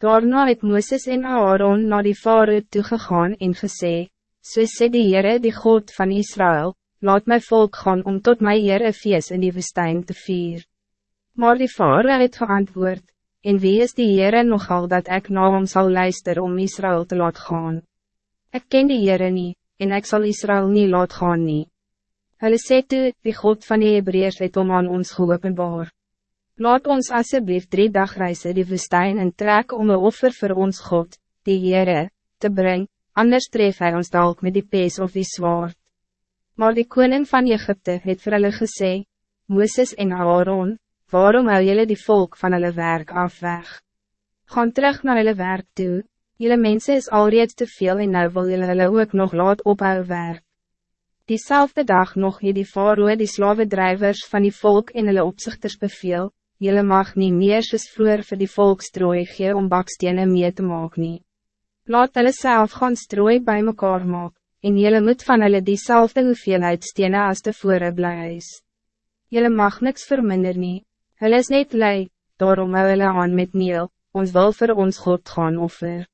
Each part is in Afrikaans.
Daarna het Mooses en Aaron naar die Faroe toegegaan en gesê, So sê die Heere die God van Israël, laat my volk gaan om tot my Heere feest in die woestijn te vier. Maar die Faroe het geantwoord, En wie is die Heere nogal dat ik na hom sal luister om Israël te laat gaan? Ik ken die Heere nie, en ik zal Israël niet laat gaan nie. Hulle sê toe, die God van die Hebreërs het om aan ons geopenbaar. Laat ons alsjeblieft drie dagreizen die woestijn en trek om een offer voor ons God, die Heere, te brengen, anders tref hij ons dalk met die pees of die zwaard. Maar die koning van Egypte het vir hulle gesê, Mooses en Aaron, waarom hou jullie die volk van hulle werk af weg? Gaan terug naar hulle werk toe, jullie mensen is alreeds te veel en nou wil jullie hulle ook nog laat ophou werk. Diezelfde dag nog het die faroe die slavendrijvers van die volk en hulle opzichters beveel, Jelle mag niet meer soos vroeger vir die volk strooi gee om bakstenen mee te maak nie. Laat hulle self gaan strooi bij mekaar maak, en jelle moet van hulle diezelfde hoeveelheid stenen as tevore bly is. Jelle mag niks verminder nie, hulle is net lei, daarom hou hulle aan met meel, ons wil voor ons God gaan offer.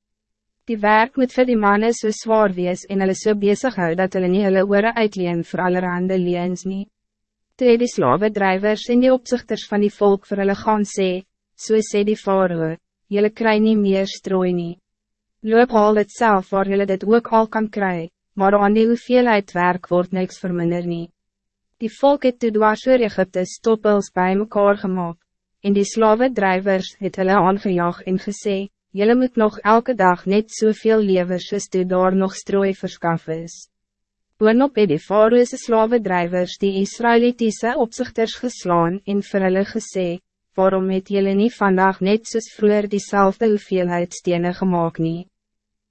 Die werk moet vir die mannen so zwaar wees en hulle so bezig hou dat hulle nie hulle oore uitleen vir allerhande leens nie. Toe die slavendrijvers en die opzichters van die volk vir hulle gaan sê, so sê die faroe, jylle kry nie meer strooi nie. Loop al het self waar jylle dit ook al kan kry, maar aan die hoeveelheid werk word niks verminder nie. Die volk het toe dwars oor Egypte stoppels bij mekaar gemaakt, en die slavendrijvers het hulle aangejaag en gesê, jylle moet nog elke dag net soveel levers soos toe daar nog strooi verskaf is. Boonop het die faroese slavendrijvers die Israelitiese opzichters geslaan en vir hulle gesê, waarom het jullie niet vandaag net soos vroeger diezelfde hoeveelheid stenen gemaakt nie?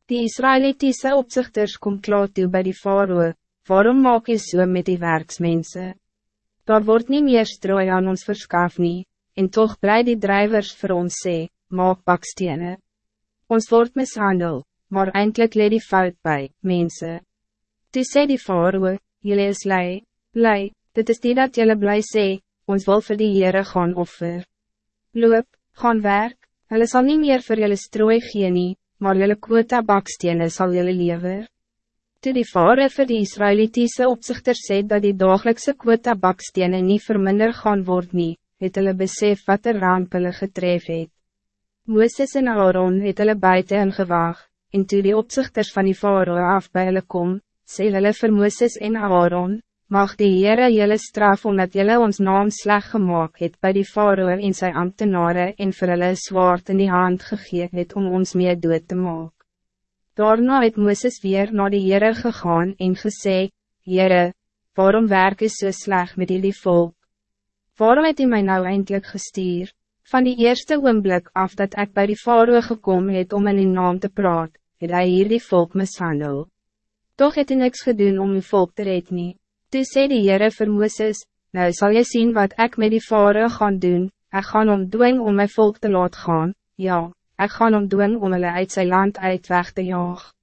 Die Israelitiese opzichters kom klaar toe by die faroe, waarom maak je so met die werksmense? Daar wordt niet meer strooi aan ons verskaf nie, en toch blij die drijvers voor ons sê, maak bakstenen. Ons wordt mishandel, maar eindelijk leed die fout bij, mensen. Toe sê die faroe, jylle is lei, lei, dit is die dat jylle bly sê, ons wil vir die Heere gaan offer. Loop, gaan werk, hulle sal nie meer vir jylle strooi gee nie, maar jylle quota bakstene sal jylle lever. Toe die faroe vir die Israelitiese opzichter sê dat die dagelijkse quota bakstene nie verminder gaan word nie, het hulle besef wat er ramp hulle getref het. Mooses en Aaron het hulle buiten ingewaag, en toe die opzichters van die faroe af by hulle kom, sê hulle vir Mooses en Aaron, mag die Heere jylle straf omdat jylle ons naam sleg gemaakt het by die faroe en sy ambtenaren en vir hulle zwaard in die hand gegee het om ons meer dood te maak. Daarna het Mooses weer naar die Heere gegaan en gesê, Heere, waarom werk is so sleg met die volk? Waarom het hy my nou eindelijk gestuur? Van die eerste oomblik af dat ik bij die faroe gekomen het om in die naam te praat, het hy hier die volk mishandeld. Toch het hy niks gedoen om uw volk te red nie. Toe sê die Heere vir Mooses, nou zal je zien wat ik met die varen gaan doen, ek gaan om dwing om mijn volk te laat gaan, ja, ik gaan om dwing om hulle uit zijn land uit weg te jaag.